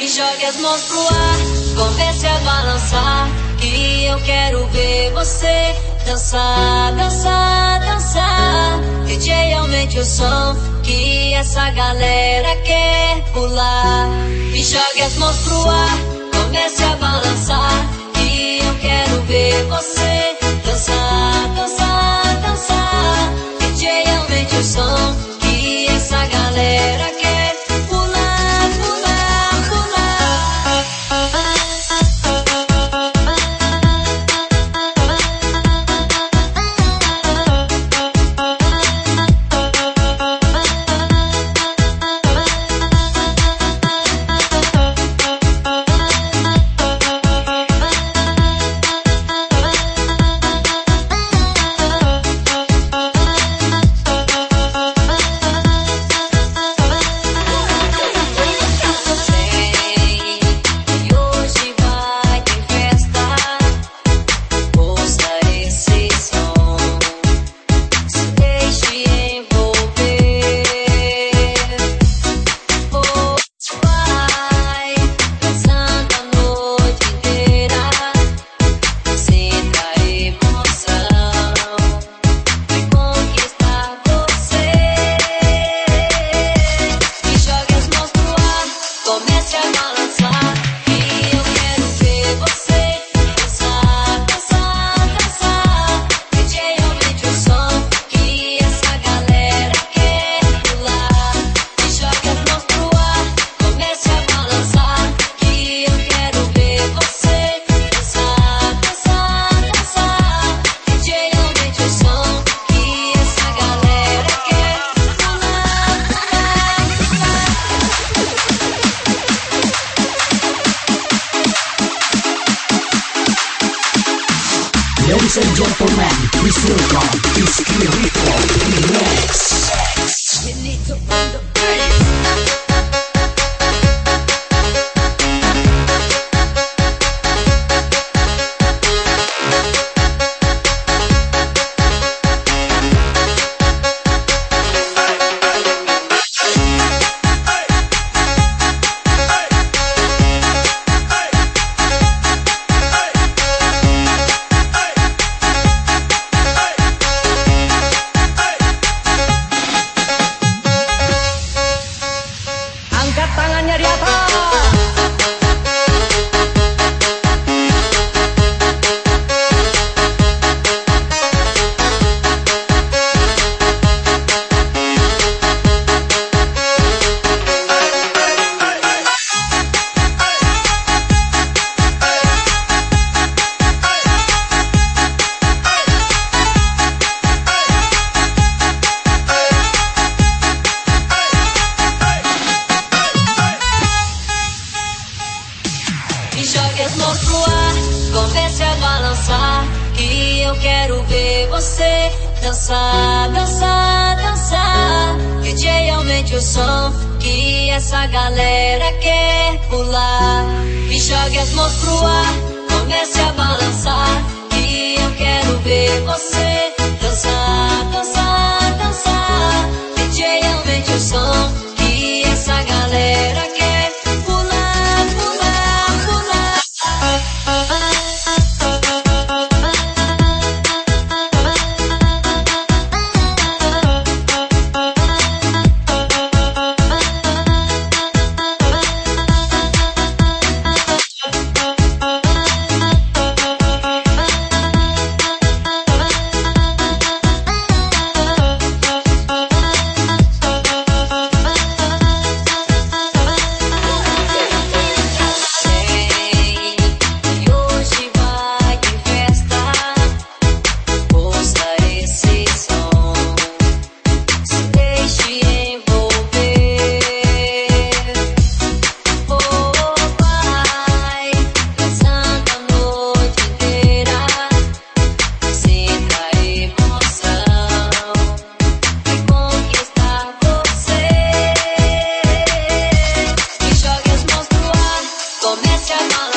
E jogue as mãos pro ar, comece a balançar. Que eu quero ver você dançar, dançar, dançar. DJ aumente o som, que essa galera quer pular. E jogue as mãos pro ar, comece a balançar. Que eu quero ver você dançar, Ladies and gentlemen, Miss Wilcom, Iskiriko, Relax. Señoría Que eu quero ver você dançar, dançar, dançar. DJ aumente o som, que essa galera quer pular. E jogue as mãos pro ar, comece a balançar. Que eu quero ver você dançar, dançar, dançar. DJ aumente o som, comerse a amar.